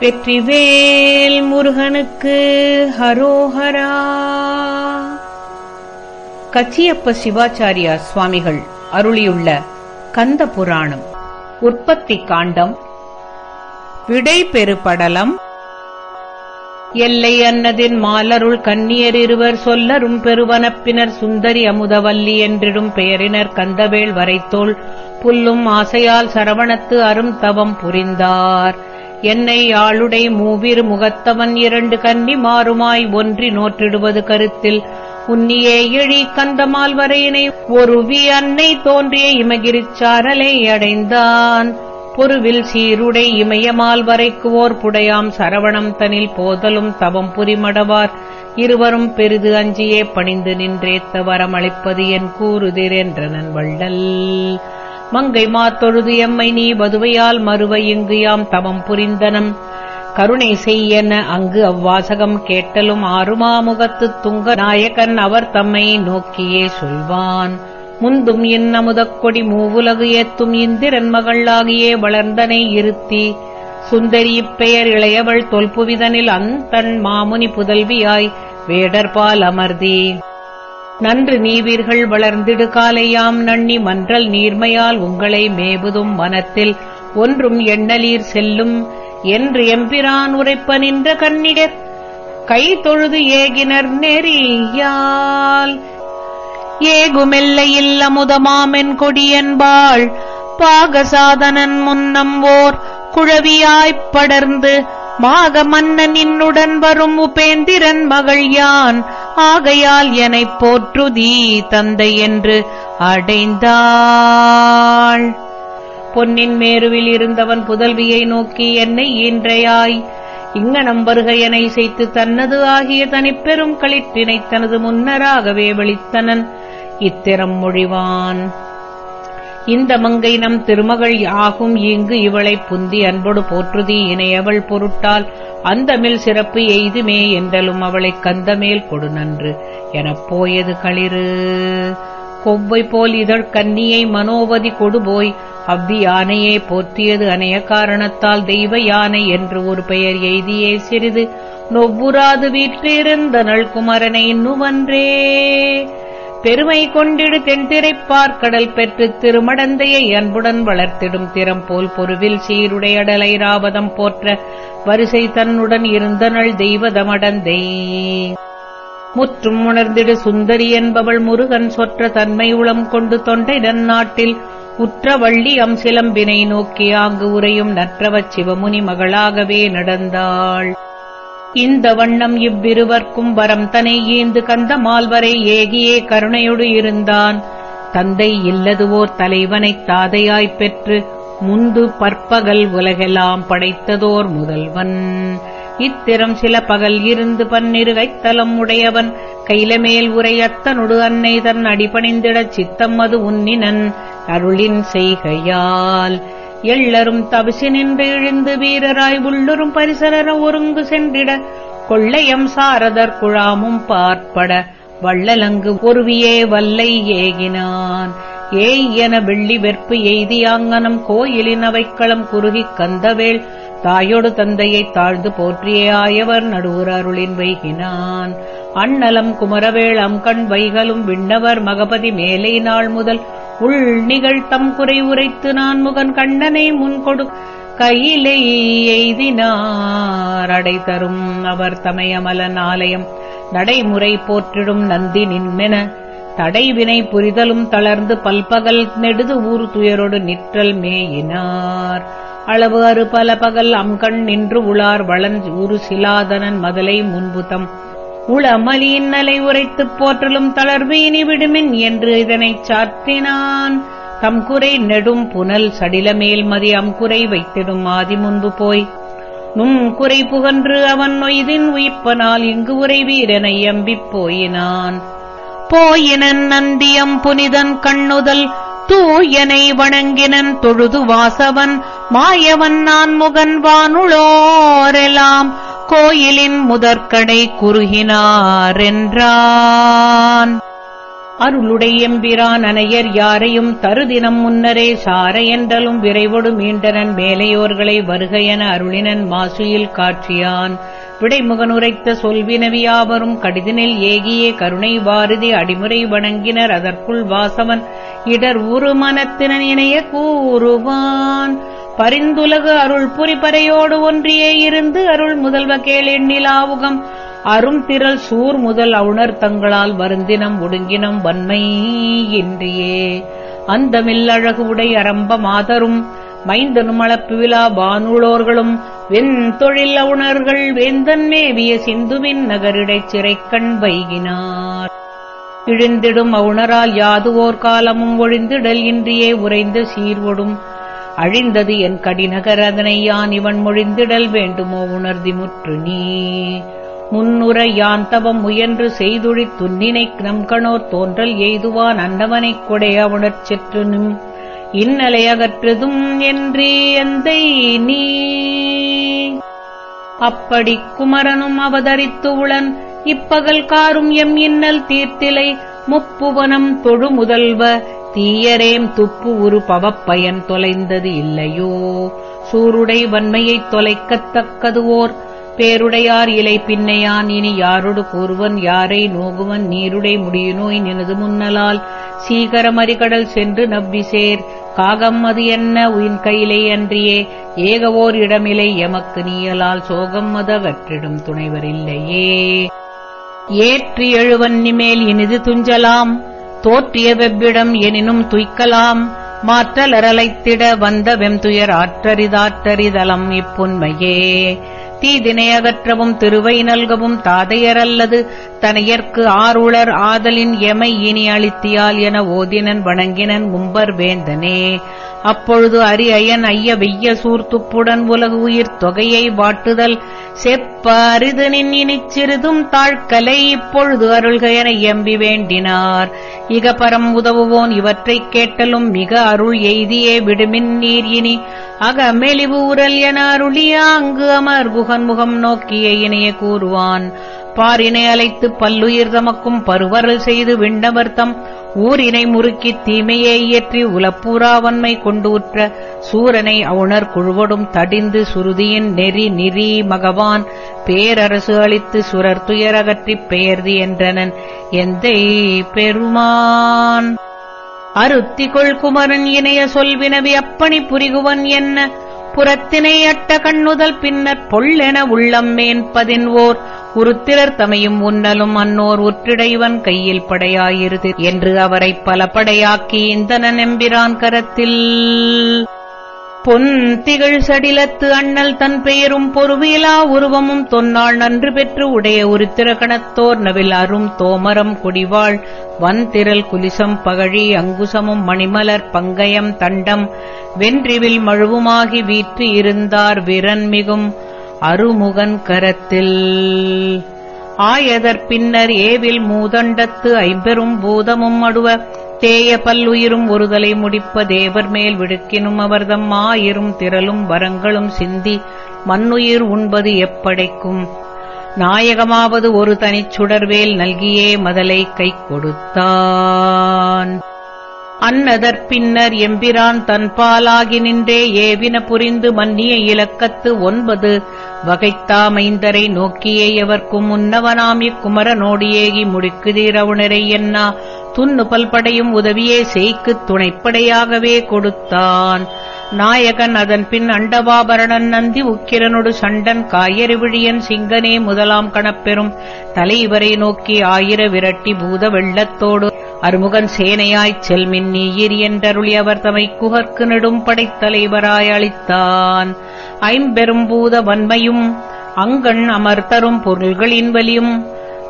வெற்றிவேல் முருகனுக்கு ஹரோஹரா. கச்சியப்ப சிவாச்சாரியா சுவாமிகள் அருளியுள்ள கந்த புராணம் உற்பத்தி காண்டம் விடை பெறுபடலம் எல்லை அன்னதின் மாலருள் கன்னியர் இருவர் சொல்லரும் பெருவனப்பினர் சுந்தரி அமுதவல்லி என்றிடும் பெயரினர் கந்தவேள் வரைத்தோள் புல்லும் ஆசையால் சரவணத்து அரும் தவம் புரிந்தார். என்னை ஆளுடை மூவிரு முகத்தவன் இரண்டு கன்னி மாறுமாய் ஒன்றி நோற்றிடுவது கருத்தில். உன்னியே எழி கந்தமால் வரையினை ஒருவி அன்னை தோன்றிய இமகிரிச்சாரலை அடைந்தான். பொருவில் சீருடை இமயமால் வரைக்குவோர் புடையாம் சரவணம் தனில் போதலும் தவம் புரிமடவார். இருவரும் பெரிது அஞ்சியே பணிந்து நின்றேத்த வரமளிப்பது என் கூறுதிர் என்ற வள்ளல் மங்கை மாத்தொழுது எம்மை நீ வதுவையால் மறுவை இங்கு யாம் தவம் புரிந்தனம். கருணை செய்யன அங்கு அவ்வாசகம் கேட்டலும் ஆறுமாமுகத்து துங்க நாயகன் அவர் தம்மை நோக்கியே சொல்வான். முந்தும் என் அமுதக் கொடி மூவுலகு ஏத்தும் இந்திரன் மகளாகியே வளர்ந்தனை இருத்தி. சுந்தரி இப்பெயர் இளையவள் தொல்புவிதனில் அந்தன் மாமுனி புதல்வியாய் வேடர்பால் அமர்தி. நன்று நீவீர்கள் வளர்ந்திடு காலையாம் நண்ணி மன்றல் நீர்மையால் உங்களை மேபுதும் மனத்தில் ஒன்றும் எண்ணலீர் செல்லும் என்று எம்பிரான் உரைப்ப நின்ற கண்ணிடர். கை தொழுது ஏகினர் நெறியால். ஏகுமெல்லையில் அமுதமாமென் கொடியன்பாள். பாகசாதனன் முன்னம் ஓர் குழவியாய்ப் படர்ந்து. மாக மன்னனின்னுடன் வரும் உபேந்திரன் மகள் யான் ஆகையால் எனைப் போற்றுதீ தந்தை என்று அடைந்தாள். பொன்னின் மேருவில் இருந்தவன் புதல்வியை நோக்கி என்னை ஈன்றையாய். இங்கனம் வருகையனை செய்து தன்னது ஆகிய தனிப்பெரும் களிற்றினை தனது முன்னராகவே வெளித்தனன் இத்திறம் மொழிவான். இந்த மங்கை நம் திருமகள் ஆகும் இங்கு இவளைப் புந்தி அன்போடு போற்றுதி இணையவள் பொருட்டால் அந்தமில் சிறப்பு எய்துமே என்றலும் அவளைக் கந்தமேல் கொடு நன்று. எனப் போயது களிறு. கொவ்வை போல் இதழ் கன்னியை மனோவதி கொடுபோய் அவ்வி யானையே போற்றியது அணைய காரணத்தால் தெய்வ யானை என்று ஒரு பெயர் எய்தியே சிறிது. நொவ்வுராது வீற்றிருந்த நல்குமரனை இன்னுவன்றே பெருமை கொண்டிடு தென்திரைப்பார் கடல் பெற்று திருமடந்தையை அன்புடன் வளர்த்திடும் திறம் போல் பொருவில் சீருடையடலை ராவதம் போற்ற வரிசை தன்னுடன் இருந்தனள் தெய்வதமடந்தை. முற்றும் உணர்ந்திடு சுந்தரி என்பவள் முருகன் சொற்ற தன்மை உளம் கொண்டு தொண்டை நாட்டில் உற்ற வள்ளி அம்சிலம்பினை நோக்கி ஆங்கு உரையும் நற்றவச் சிவமுனி மகளாகவே நடந்தாள். இந்த வண்ணம் இவ்விருவர்க்கும் வரம் தனை ஈந்து கந்த மால்வரை ஏகியே கருணையொடு இருந்தான். தந்தை இல்லதுவோர் தலைவனைத் தாதையாய்ப் பெற்று முந்து பற்பகல் உலகெல்லாம் படைத்ததோர் முதல்வன். இத்திரம் சில பகல் இருந்து பன்னிருகைத்தலம் உடையவன். கைலமேல் உரையத்தனொடு அன்னை தன் அடிபணிந்திடச் சித்தம் அது உன்னினன். அருளின் செய்கையால் எள்ளரும் தவிசி நின்று இழிந்து வீரராய் உள்ளுரும் பரிசலர ஒருங்கு சென்றிட கொள்ளையம் சாரதர் குழாமும் பார்ப்பட வள்ளலங்கு ஒருவியே வல்லை ஏகினான். ஏய் என வெள்ளி வெற்பு எய்தியாங்கனம் கோயிலின் அவைக்களம் குறுகி கந்தவேள் தாயோடு தந்தையை தாழ்ந்து போற்றியே ஆயவர் நடுவுர் அருளின் வைகினான். அண்ணலம் குமரவேள் அம்கண் வைகளும் விண்ணவர் மகபதி மேலை நாள் முதல் உள் நிகழ்த்தம் குறை உரைத்து நான் முகன் கண்ணனை முன்கொடு கையிலை எய்தினார். அடை தரும் அவர் தமயமலன் ஆலயம் நடைமுறை போற்றிடும் நந்தி நின்மென தடைவினை புரிதலும் தளர்ந்து பல்பகல் நெடுது ஊர் துயரோடு நிற்றல் மேயினார். அளவு அறு பல பகல் அம்கண் நின்று உளார் வளன் ஊரு சிலாதனன் மதலை முன்புதம். உளமலியின் நலை உரைத்துப் போற்றலும் தளர்வு இனி விடுமின் என்று இதனைச் சாற்றினான். தம் குறை நெடும் புனல் சடிலமேல் மதி அம்குறை வைத்திடும் ஆதி முன்பு போய். நும் குறை புகன்று அவன் நொய்தின் உயிப்பனால் இங்கு உரை வீரனை எம்பிப் போயினான். போயினன் நந்தியம் புனிதன் கண்ணுதல் தூயனை வணங்கினன் தொழுது வாசவன் மாயவன் நான் முகன் வானுளோரெல்லாம் கோயிலின் முதற்கடை குறுகினாரென்றான். அருளுடை எம்பிரான் அனையர் யாரையும் தருதினம் முன்னரே சார என்றலும் விரைவொடு மீண்டனன் மேலையோர்களை வருகையென அருளினன் மாசுயில் காட்சியான். விடைமுகனுரைத்த சொல்வினவியாவரும் கடிதினில் ஏகியே கருணை வாருதி அடிமுறை வணங்கினர் அதற்குள் வாசவன் இடர் உரு மனத்தினன் இணைய கூறுவான். பரிந்துலகு அருள் புரிபறையோடு ஒன்றியே இருந்து அருள் முதல்வ கேளெண்ணிலாவுகம் அரும் திரள் சூர் முதல் அவுணர் தங்களால் வருந்தினம் ஒடுங்கினம் வன்மை இன்றியே. அந்தமில்லழகு உடை அரம்ப மாதரும் மைந்தனும் அளப்பு பானுளோர்களும் வானுளோர்களும் வெண்தொழில் அவுணர்கள் வேந்தன் மேவிய சிந்துவின் நகரிடைச் சிறைக்கண் வைகினார். இழிந்திடும் அவுணரால் யாதுவோர் காலமும் ஒழிந்திடல் இன்றியே உறைந்து சீர்வொடும். அழிந்தது என் கடிநகர் அதனை யான் இவன் மொழிந்திடல் வேண்டுமோ உணர்தி முற்று நீ. முன்னுர யான் தவம் முயன்று செய்துழித் துன்னினைக் நம்கணோர் தோன்றல் எய்துவான் அன்னவனைக் கொடைய உணர்ச் நிம் இன்னலை அகற்றதும் என்றே எந்தை நீ. அப்படி குமரனும் அவதரித்து உளன் இப்பகல் காரும் எம் இன்னல் தீர்த்திலை முப்புவனம் தொழு முதல்வ தீயரேம் துப்பு உரு பவப்பயன் தொலைந்தது இல்லையோ? சூருடை வன்மையைத் தொலைக்கத்தக்கது ஓர் பேருடையார் இலை பின்னையான். இனி யாரொடு கூறுவன் யாரை நோகுவன்? நீருடை முடியுநோய் நினது முன்னலால். சீகரமறிகடல் சென்று நவ்விசேர். காகம் அது என்ன? உயின் கையிலே அன்றியே. ஏகவோர் இடமிலை எமக்கு நீயலால். சோகம் மதவற்றிடும் துணைவரில்லையே ஏற்றி எழுவன்னிமேல் இனிது துஞ்சலாம். தோற்றிய வெவ்விடம் எனினும் துய்க்கலாம். மாற்றலரலைத்திட வந்த வெம்துயர் ஆற்றறிதாற்றறிதலம் இப்புண்மையே. தீதினை அகற்றவும் திருவை நல்கவும் தாதையரல்லது தனையர்க்கு ஆருளர் ஆதலின் எமை இனி அளித்தியால் என ஓதினன் வணங்கினன் மும்பர் வேந்தனே. அப்பொழுது அரி அயன் ஐய வெய்ய சூர்த்துப்புடன் உலகு உயிர் தொகையை வாட்டுதல். செப்ப அரிது நின் சிறிதும் தாழ்கலை இப்பொழுது அருள்க என எம்பி வேண்டினார். இகபரம் உதவுவோன் இவற்றைக் கேட்டலும் மிக அருள் எய்தியே விடுமின் நீர் இனி. அகமெளிவு உரல் என அருளியா அங்கு அமர் குகன் முகம் நோக்கிய இணைய கூறுவான். பாரினை அழைத்து பல்லுயிர் தமக்கும் பருவரல் செய்து விண்டவர்த்தம் ஊரினை முறுக்கி தீமையை இயற்றி உலப்பூராவன்மை கொண்டூற்ற. சூரனை அவுணர் குழுவடும் தடிந்து சுருதியின் நெறி நிறி மகவான். பேரரசு அளித்து சுரர் துயரகற்றிப் பெயர்தி என்றனன். எந்தை பெருமான்? அருத்திகொள் குமரன் இணைய சொல்வினவி அப்பணி புரிகுவன் என்ன? புறத்தினை அட்ட கண்ணுதல் பின்னர் பொல்லென உள்ளம் மேன்பதின்வோர் குருத்திரர் தமையும் உன்னலும் அன்னோர் உற்றிடைவன் கையில் படையாயிருது என்று அவரைப் பல படையாக்கி இந்தனன் எம்பிரான் கரத்தில். பொன் திகழ் சடிலத்து அண்ணல் தன் பெயரும் பொறுவிலா உருவமும் தொன்னாள் நன்று பெற்று உடைய உருத்திரகணத்தோர் நவில் அரும் தோமரம் குடிவாள். வன்திரல் குலிசம் பகழி அங்குசமும் மணிமலர் பங்கயம் தண்டம். வென்றிவில் மழுவுமாகி வீற்று இருந்தார் விரன் மிகும் அருமுகன் கரத்தில். ஆயதற் பின்னர் ஏவில் மூதண்டத்து ஐம்பெரும் பூதமும் அடுவ தேய பல்லுயிரும் ஒருதலை முடிப்ப தேவர் மேல் விடுக்கினும் அவர்தம் ஆயிரும் திரளும் வரங்களும் சிந்தி மண்ணுயிர் உண்பது எப்படைக்கும். நாயகமாவது ஒரு தனிச்சுடர்வேல் நல்கியே மதலை கை கொடுத்தான். அன்னதற் பின்னர் எம்பிரான் தன்பாலாகி நின்றே ஏவின புரிந்து மன்னிய இலக்கத்து ஒன்பது. வகைத்தாமைந்தரை நோக்கியே எவர்க்கும் உன்னவனாம் இக்குமரனோடு ஏகி முடிக்குதீரவுணரை என்னா. துண்ணு பல்படையும் உதவியே செய்க்குத் துணைப்படையாகவே கொடுத்தான். நாயகன் அதன் பின் அண்டவாபரணன் நந்தி உக்கிரனொடு சண்டன் காயறிவிழியன் சிங்கனே முதலாம் கணப்பெறும். தலைவரை நோக்கி ஆயிர விரட்டி பூத வெள்ளத்தோடு அருமுகன் சேனையாய்ச் செல்மின் நீயிர் என்றருளி அவர் தமை குகர்க்கு நெடும் படைத்தலைவராய் அளித்தான். ஐம்பெரும்பூத வன்மையும் அங்கண் அமர்த்தரும் பொருள்களின் வலியும்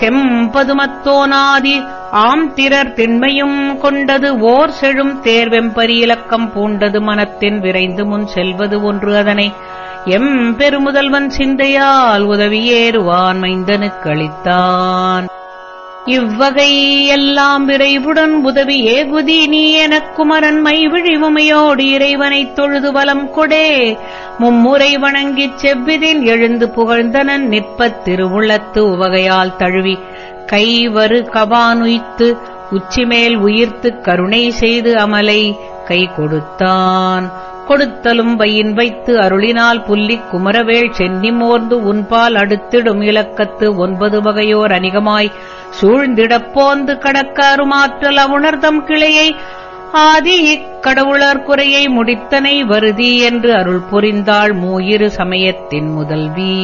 செம்பதுமத்தோனாதி ஆம் திரர் திண்மையும் கொண்டது ஓர் செழும் தேர்வெம்பரி இலக்கம் பூண்டது மனத்தின் விரைந்து முன் செல்வது ஒன்று அதனை எம் பெருமுதல்வன் சிந்தையால் உதவியேறுவான் மைந்தனுக்களித்தான் இவ்வகை எல்லாம் விரைவுடன் உதவி ஏகுதி நீ எனக் குமரன் மைவிழிவுமையோடு இறைவனைத் தொழுது வலம் கொடே. மும்முறை வணங்கிச் செவ்விதில் எழுந்து புகழ்ந்தனன் நிற்பத் திருவுளத்து உவகையால் தழுவி. கைவரு கவானுய்த்து உச்சிமேல் உயிர்த்துக் கருணை செய்து அமலை கை கொடுத்தான் கொடுத்தலும் வையின் வைத்து அருளினால் புல்லிக் குமரவேள் சென்னி மோர்ந்து உன்பால் அடுத்திடும் இலக்கத்து ஒன்பது வகையோர் அணிகமாய் சூழ்ந்திடப்போந்து கடக்க அருமாற்றல் அவுணர்தம் கிளையை ஆதி இக்கடவுளர் குறையை முடித்தனை வருதி என்று அருள் புரிந்தாள் மூயிரு சமயத்தின் முதல்வி.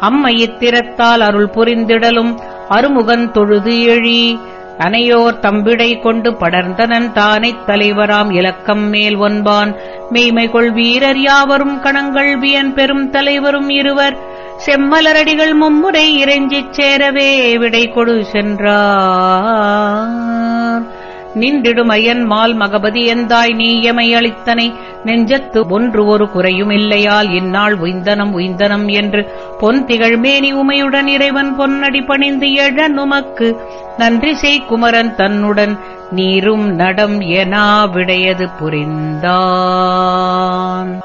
அம்மையித்திரத்தால் அருள் புரிந்திடலும் அருமுகன் தொழுது எழி அனையோர் தம்பிடை கொண்டு படர்ந்தனன் தானைத் தலைவராம் இலக்கம் மேல் ஒன்பான். மெய்மைகொள் வீரர் யாவரும் கணங்கள் வியன் பெரும் தலைவரும் இருவர். செம்மலரடிகள் மும்முறை இறைஞ்சிச் சேரவே விடை கொடு சென்றா நின்றிடுமையன் மால் மகபதி எந்தாய் நீ அளித்தனை? நெஞ்சத்து ஒன்று ஒரு குறையும் இல்லையால் இந்நாள் உய்ந்தனம் உய்ந்தனம் என்று பொன் திகழ்மேனி உமையுடன் இறைவன் பொன்னடி பணிந்து எழ நுமக்கு. நன்றி செய் குமரன் தன்னுடன் நீரும் நடம் எனா விடையது புரிந்தான்.